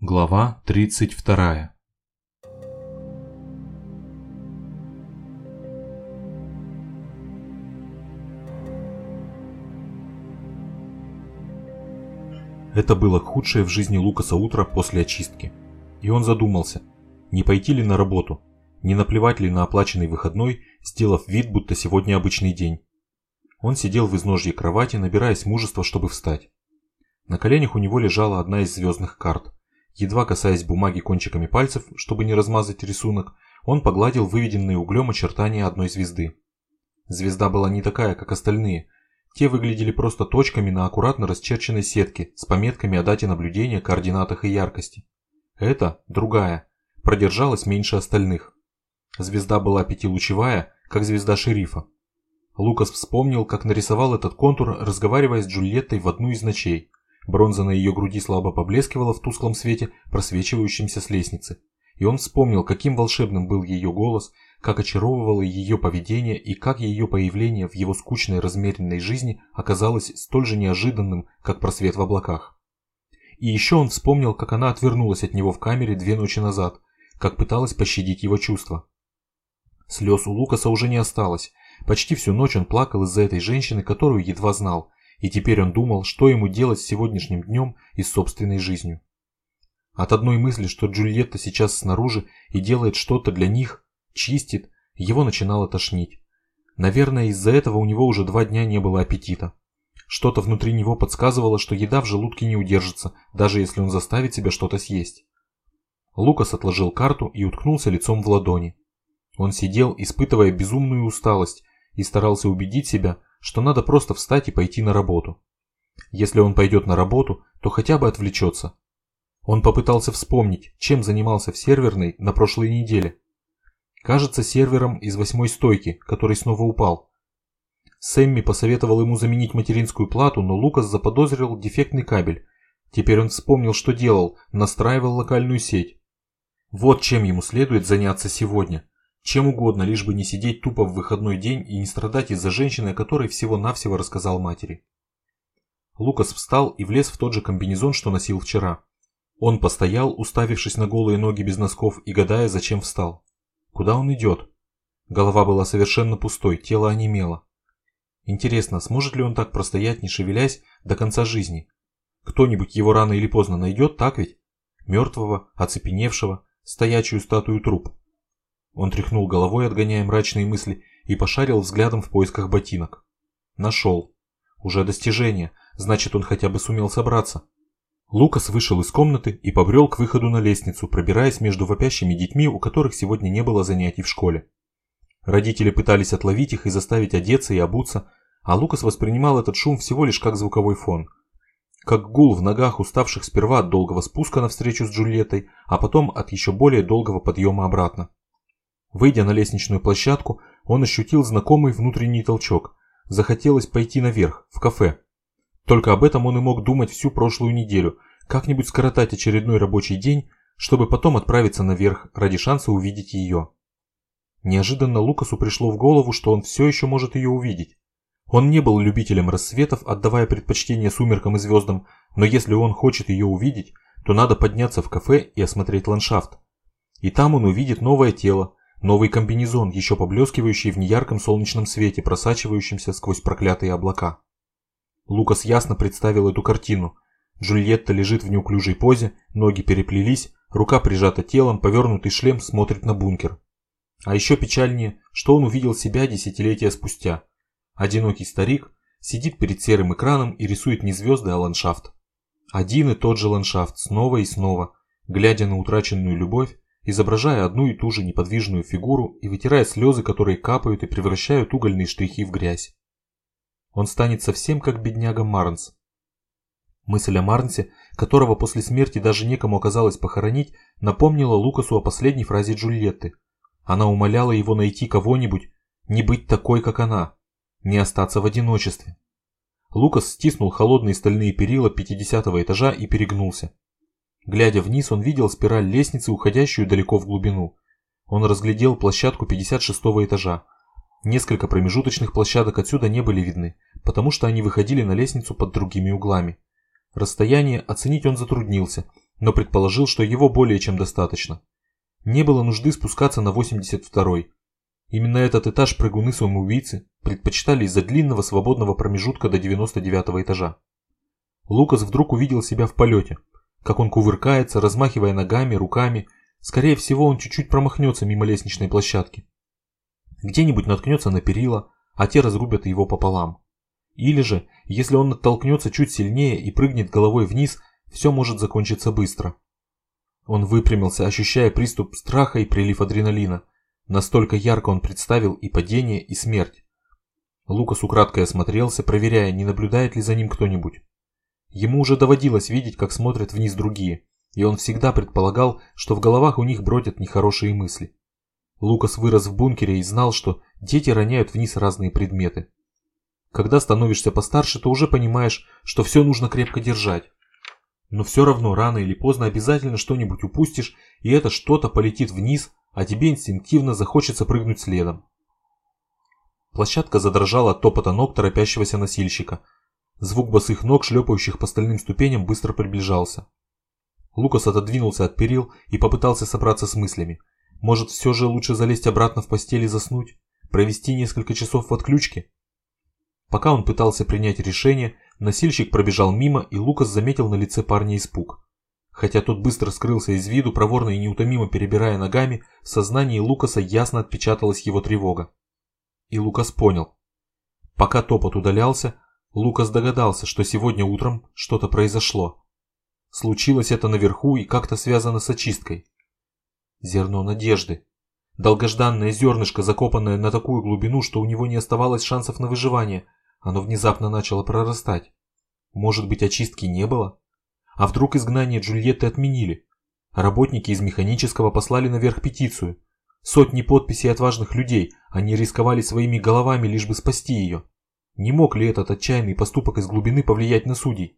Глава 32 Это было худшее в жизни Лукаса утро после очистки. И он задумался, не пойти ли на работу, не наплевать ли на оплаченный выходной, сделав вид, будто сегодня обычный день. Он сидел в изножье кровати, набираясь мужества, чтобы встать. На коленях у него лежала одна из звездных карт – Едва касаясь бумаги кончиками пальцев, чтобы не размазать рисунок, он погладил выведенные углем очертания одной звезды. Звезда была не такая, как остальные. Те выглядели просто точками на аккуратно расчерченной сетке с пометками о дате наблюдения, координатах и яркости. Эта, другая, продержалась меньше остальных. Звезда была пятилучевая, как звезда шерифа. Лукас вспомнил, как нарисовал этот контур, разговаривая с Джульеттой в одну из ночей. Бронза на ее груди слабо поблескивала в тусклом свете, просвечивающемся с лестницы. И он вспомнил, каким волшебным был ее голос, как очаровывало ее поведение и как ее появление в его скучной размеренной жизни оказалось столь же неожиданным, как просвет в облаках. И еще он вспомнил, как она отвернулась от него в камере две ночи назад, как пыталась пощадить его чувства. Слез у Лукаса уже не осталось. Почти всю ночь он плакал из-за этой женщины, которую едва знал, и теперь он думал, что ему делать с сегодняшним днем и собственной жизнью. От одной мысли, что Джульетта сейчас снаружи и делает что-то для них, чистит, его начинало тошнить. Наверное, из-за этого у него уже два дня не было аппетита. Что-то внутри него подсказывало, что еда в желудке не удержится, даже если он заставит себя что-то съесть. Лукас отложил карту и уткнулся лицом в ладони. Он сидел, испытывая безумную усталость, и старался убедить себя, что надо просто встать и пойти на работу. Если он пойдет на работу, то хотя бы отвлечется. Он попытался вспомнить, чем занимался в серверной на прошлой неделе. Кажется, сервером из восьмой стойки, который снова упал. Сэмми посоветовал ему заменить материнскую плату, но Лукас заподозрил дефектный кабель. Теперь он вспомнил, что делал, настраивал локальную сеть. Вот чем ему следует заняться сегодня. Чем угодно, лишь бы не сидеть тупо в выходной день и не страдать из-за женщины, о которой всего-навсего рассказал матери. Лукас встал и влез в тот же комбинезон, что носил вчера. Он постоял, уставившись на голые ноги без носков и гадая, зачем встал. Куда он идет? Голова была совершенно пустой, тело онемело. Интересно, сможет ли он так простоять, не шевелясь, до конца жизни? Кто-нибудь его рано или поздно найдет, так ведь? Мертвого, оцепеневшего, стоячую статую труп. Он тряхнул головой, отгоняя мрачные мысли, и пошарил взглядом в поисках ботинок. Нашел. Уже достижение, значит он хотя бы сумел собраться. Лукас вышел из комнаты и побрел к выходу на лестницу, пробираясь между вопящими детьми, у которых сегодня не было занятий в школе. Родители пытались отловить их и заставить одеться и обуться, а Лукас воспринимал этот шум всего лишь как звуковой фон. Как гул в ногах уставших сперва от долгого спуска навстречу с Джульеттой, а потом от еще более долгого подъема обратно. Выйдя на лестничную площадку, он ощутил знакомый внутренний толчок. Захотелось пойти наверх, в кафе. Только об этом он и мог думать всю прошлую неделю, как-нибудь скоротать очередной рабочий день, чтобы потом отправиться наверх ради шанса увидеть ее. Неожиданно Лукасу пришло в голову, что он все еще может ее увидеть. Он не был любителем рассветов, отдавая предпочтение сумеркам и звездам, но если он хочет ее увидеть, то надо подняться в кафе и осмотреть ландшафт. И там он увидит новое тело, Новый комбинезон, еще поблескивающий в неярком солнечном свете, просачивающемся сквозь проклятые облака. Лукас ясно представил эту картину. Джульетта лежит в неуклюжей позе, ноги переплелись, рука прижата телом, повернутый шлем смотрит на бункер. А еще печальнее, что он увидел себя десятилетия спустя. Одинокий старик сидит перед серым экраном и рисует не звезды, а ландшафт. Один и тот же ландшафт, снова и снова, глядя на утраченную любовь, изображая одну и ту же неподвижную фигуру и вытирая слезы, которые капают и превращают угольные штрихи в грязь. Он станет совсем как бедняга Марнс. Мысль о Марнсе, которого после смерти даже некому оказалось похоронить, напомнила Лукасу о последней фразе Джульетты. Она умоляла его найти кого-нибудь, не быть такой, как она, не остаться в одиночестве. Лукас стиснул холодные стальные перила 50 этажа и перегнулся. Глядя вниз, он видел спираль лестницы, уходящую далеко в глубину. Он разглядел площадку 56 этажа. Несколько промежуточных площадок отсюда не были видны, потому что они выходили на лестницу под другими углами. Расстояние оценить он затруднился, но предположил, что его более чем достаточно. Не было нужды спускаться на 82-й. Именно этот этаж прыгуны-самоубийцы предпочитали из-за длинного свободного промежутка до 99 этажа. Лукас вдруг увидел себя в полете, как он кувыркается, размахивая ногами, руками. Скорее всего, он чуть-чуть промахнется мимо лестничной площадки. Где-нибудь наткнется на перила, а те разрубят его пополам. Или же, если он оттолкнется чуть сильнее и прыгнет головой вниз, все может закончиться быстро. Он выпрямился, ощущая приступ страха и прилив адреналина. Настолько ярко он представил и падение, и смерть. Лукас украдкой осмотрелся, проверяя, не наблюдает ли за ним кто-нибудь. Ему уже доводилось видеть, как смотрят вниз другие, и он всегда предполагал, что в головах у них бродят нехорошие мысли. Лукас вырос в бункере и знал, что дети роняют вниз разные предметы. Когда становишься постарше, то уже понимаешь, что все нужно крепко держать. Но все равно рано или поздно обязательно что-нибудь упустишь, и это что-то полетит вниз, а тебе инстинктивно захочется прыгнуть следом. Площадка задрожала от топота ног торопящегося носильщика – Звук босых ног, шлепающих по стальным ступеням, быстро приближался. Лукас отодвинулся от перил и попытался собраться с мыслями. Может, все же лучше залезть обратно в постель и заснуть? Провести несколько часов в отключке? Пока он пытался принять решение, носильщик пробежал мимо, и Лукас заметил на лице парня испуг. Хотя тот быстро скрылся из виду, проворно и неутомимо перебирая ногами, в сознании Лукаса ясно отпечаталась его тревога. И Лукас понял. Пока топот удалялся, Лукас догадался, что сегодня утром что-то произошло. Случилось это наверху и как-то связано с очисткой. Зерно надежды. Долгожданное зернышко, закопанное на такую глубину, что у него не оставалось шансов на выживание, оно внезапно начало прорастать. Может быть, очистки не было? А вдруг изгнание Джульетты отменили? Работники из механического послали наверх петицию. Сотни подписей отважных людей, они рисковали своими головами, лишь бы спасти ее. Не мог ли этот отчаянный поступок из глубины повлиять на судей?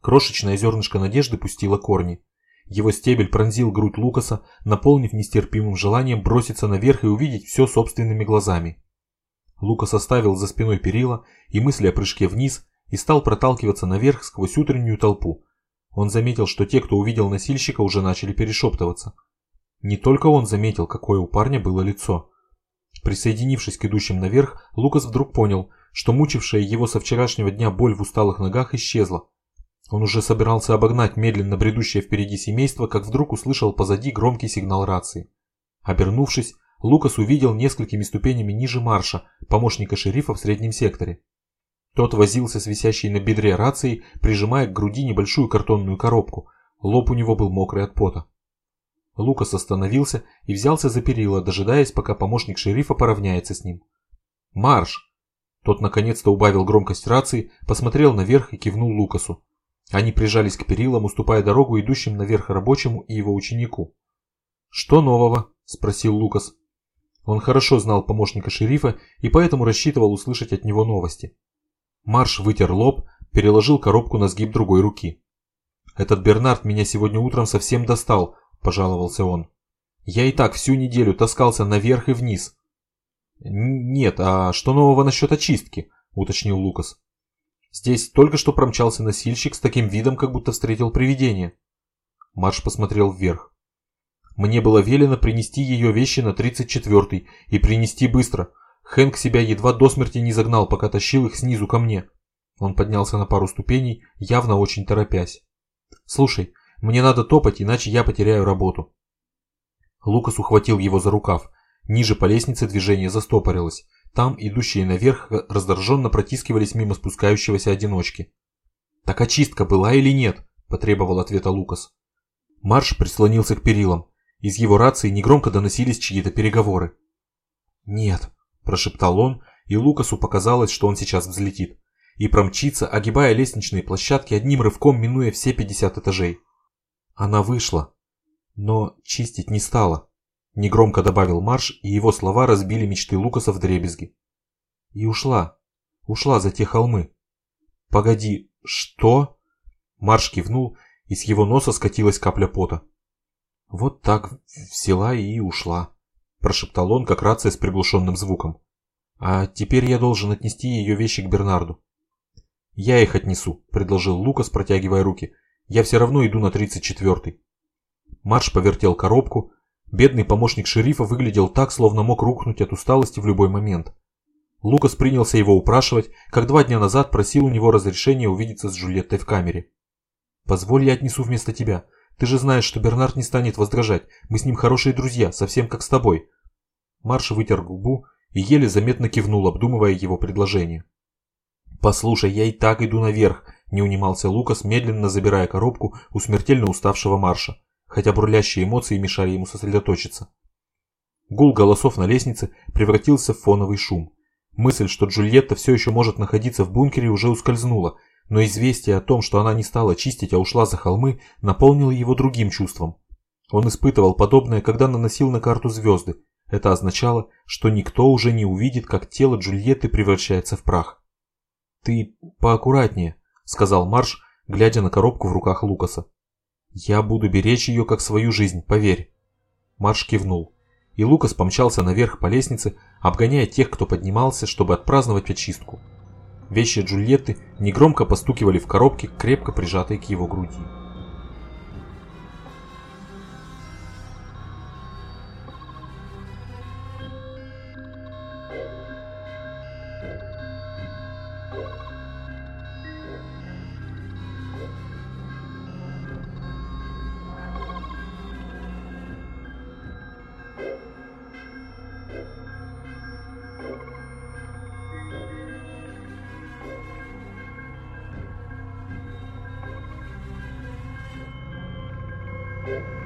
Крошечное зернышко надежды пустило корни. Его стебель пронзил грудь Лукаса, наполнив нестерпимым желанием броситься наверх и увидеть все собственными глазами. Лукас оставил за спиной перила и мысли о прыжке вниз и стал проталкиваться наверх сквозь утреннюю толпу. Он заметил, что те, кто увидел носильщика, уже начали перешептываться. Не только он заметил, какое у парня было лицо. Присоединившись к идущим наверх, Лукас вдруг понял, что мучившая его со вчерашнего дня боль в усталых ногах исчезла. Он уже собирался обогнать медленно бредущее впереди семейство, как вдруг услышал позади громкий сигнал рации. Обернувшись, Лукас увидел несколькими ступенями ниже марша, помощника шерифа в среднем секторе. Тот возился с висящей на бедре рацией, прижимая к груди небольшую картонную коробку. Лоб у него был мокрый от пота. Лукас остановился и взялся за перила, дожидаясь, пока помощник шерифа поравняется с ним. «Марш!» Тот наконец-то убавил громкость рации, посмотрел наверх и кивнул Лукасу. Они прижались к перилам, уступая дорогу идущим наверх рабочему и его ученику. «Что нового?» – спросил Лукас. Он хорошо знал помощника шерифа и поэтому рассчитывал услышать от него новости. Марш вытер лоб, переложил коробку на сгиб другой руки. «Этот Бернард меня сегодня утром совсем достал», – пожаловался он. «Я и так всю неделю таскался наверх и вниз». «Нет, а что нового насчет очистки?» – уточнил Лукас. «Здесь только что промчался носильщик с таким видом, как будто встретил привидение». Марш посмотрел вверх. «Мне было велено принести ее вещи на 34-й и принести быстро. Хэнк себя едва до смерти не загнал, пока тащил их снизу ко мне». Он поднялся на пару ступеней, явно очень торопясь. «Слушай, мне надо топать, иначе я потеряю работу. Лукас ухватил его за рукав. Ниже по лестнице движение застопорилось. Там, идущие наверх, раздраженно протискивались мимо спускающегося одиночки. «Так очистка была или нет?» – потребовал ответа Лукас. Марш прислонился к перилам. Из его рации негромко доносились чьи-то переговоры. «Нет», – прошептал он, и Лукасу показалось, что он сейчас взлетит. И промчится, огибая лестничные площадки, одним рывком минуя все 50 этажей. Она вышла, но чистить не стала. Негромко добавил Марш, и его слова разбили мечты Лукаса в дребезги. И ушла. Ушла за те холмы. Погоди, что? Марш кивнул, и с его носа скатилась капля пота. Вот так взяла и ушла, прошептал он, как рация с приглушенным звуком. А теперь я должен отнести ее вещи к Бернарду. Я их отнесу, предложил Лукас, протягивая руки. Я все равно иду на 34-й. Марш повертел коробку. Бедный помощник шерифа выглядел так, словно мог рухнуть от усталости в любой момент. Лукас принялся его упрашивать, как два дня назад просил у него разрешения увидеться с Джульеттой в камере. «Позволь, я отнесу вместо тебя. Ты же знаешь, что Бернард не станет возражать. Мы с ним хорошие друзья, совсем как с тобой». Марш вытер губу и еле заметно кивнул, обдумывая его предложение. «Послушай, я и так иду наверх», – не унимался Лукас, медленно забирая коробку у смертельно уставшего Марша, хотя бурлящие эмоции мешали ему сосредоточиться. Гул голосов на лестнице превратился в фоновый шум. Мысль, что Джульетта все еще может находиться в бункере, уже ускользнула, но известие о том, что она не стала чистить, а ушла за холмы, наполнило его другим чувством. Он испытывал подобное, когда наносил на карту звезды. Это означало, что никто уже не увидит, как тело Джульетты превращается в прах. «Ты поаккуратнее», — сказал Марш, глядя на коробку в руках Лукаса. «Я буду беречь ее как свою жизнь, поверь». Марш кивнул и Лукас помчался наверх по лестнице, обгоняя тех, кто поднимался, чтобы отпраздновать очистку. Вещи Джульетты негромко постукивали в коробке, крепко прижатой к его груди. You.